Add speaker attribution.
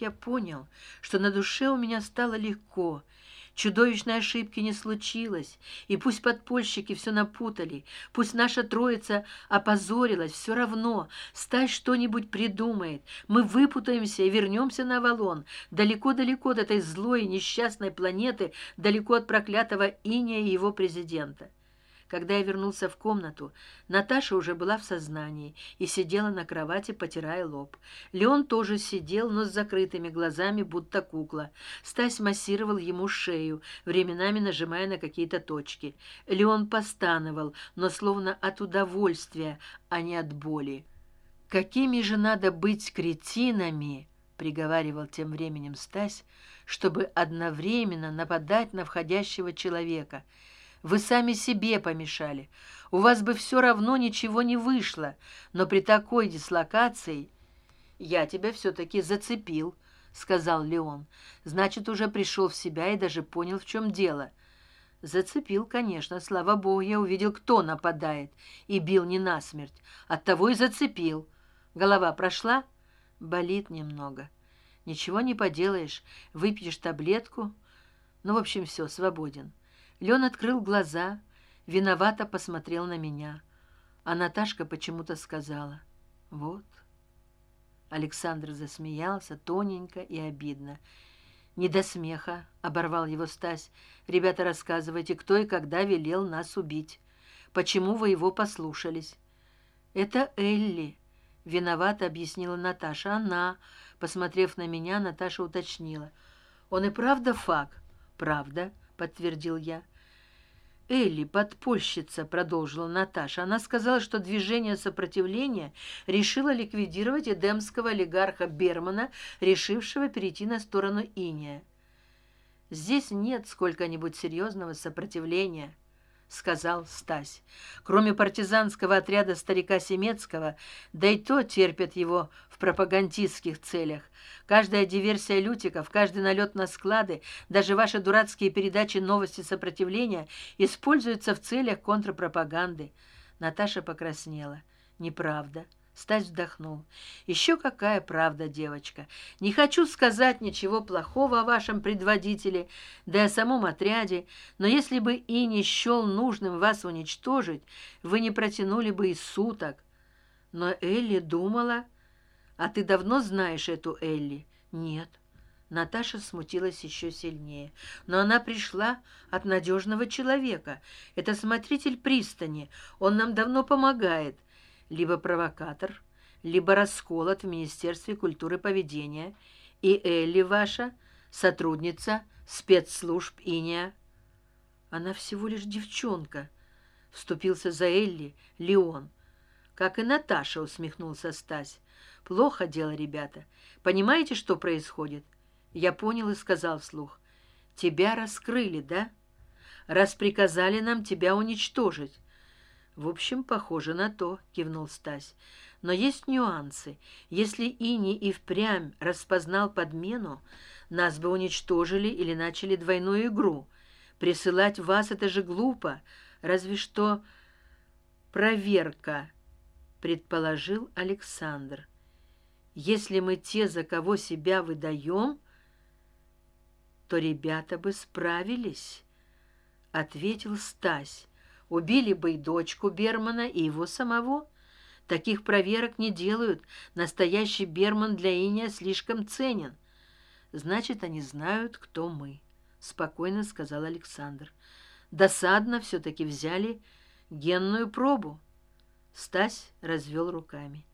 Speaker 1: я понял что на душе у меня стало легко. Чудовищной ошибки не случилось и пусть подпольщики все напутали пусть наша троица опозорилась все равно стать что нибудь придумает. Мы выпутаемся и вернемся на авалон далеко далеко от этой злой и несчастной планеты далеко от проклятого иния и его президента когда я вернулся в комнату наташа уже была в сознании и сидела на кровати потирая лоб. Леон тоже сидел но с закрытыми глазами будто кукла. Стась массировал ему шею временами нажимая на какие то точки. Леон постановал но словно от удовольствия а не от боли. Какими же надо быть кретинами приговаривал тем временем стась чтобы одновременно нападать на входящего человека вы сами себе помешали. У вас бы все равно ничего не вышло но при такой дислокации я тебя все таки зацепил сказал леон. Значит уже пришел в себя и даже понял в чем дело. Зацепил конечно слава богу я увидел кто нападает и бил не насмерть оттого и зацепил. Голова прошла болит немного. Ничего не поделаешь выпьешь таблетку. Ну в общем все свободен лен открыл глаза виновато посмотрел на меня. А наташка почему то сказала вот александр засмеялся тоненько и обидно. Не до смеха оборвал его стась. Ребята рассказывайте кто и когда велел нас убить. Почему вы его послушались? Это элли виновато объяснила наташа. Она посмотрев на меня наташа уточнила. Он и правда фак? Правда подтвердил я элли подпольщица продолжила наташа. Она сказала что движение сопротивления решило ликвидировать эдемского олигарха бермана решившего перейти на сторону иния. Здесь нет сколько нибудь серьезного сопротивления сказал стась. Кроме партизанского отряда старика семецкого да и то терпят его в пропагандистских целях. Каждая диверсия лютиков каждый налет на склады даже ваши дурацкие передачи новости сопротивления используются в целях контрпропаганды. Наташа покраснела. Неправда стась вздохнул. Еще какая правда девочка. Не хочу сказать ничего плохого о вашем предводителе да и о самом отряде но если бы и не счел нужным вас уничтожить вы не протянули бы и суток но элли думала а ты давно знаешь эту элли? Нет наташа смутилась еще сильнее. Но она пришла от надежного человека. Это смотритель пристани. Он нам давно помогает либо провокатор либо расколот в министерстве культуры поведения. И элли ваша сотрудница спецслужб иния. Она всего лишь девчонка вступился за элли леон. Как и наташа усмехнулся стась. Плохо дело ребята. Понимаете что происходит? Я понял и сказал вслух. Тебя раскрыли да? Раз приказали нам тебя уничтожить в общем похоже на то кивнул стась. Но есть нюансы. Если ини и впрямь распознал подмену нас бы уничтожили или начали двойную игру. Присылать вас это же глупо. Разве что проверка предположил александр. Если мы те за кого себя выдаем то ребята бы справились ответил стась убили бы и дочку бермана и его самого. Таких проверок не делают. Настоящий берман для иния слишком ценен. Значит они знают кто мы спокойно сказал александр. Досадно все таки взяли генную пробу. Стась развел руками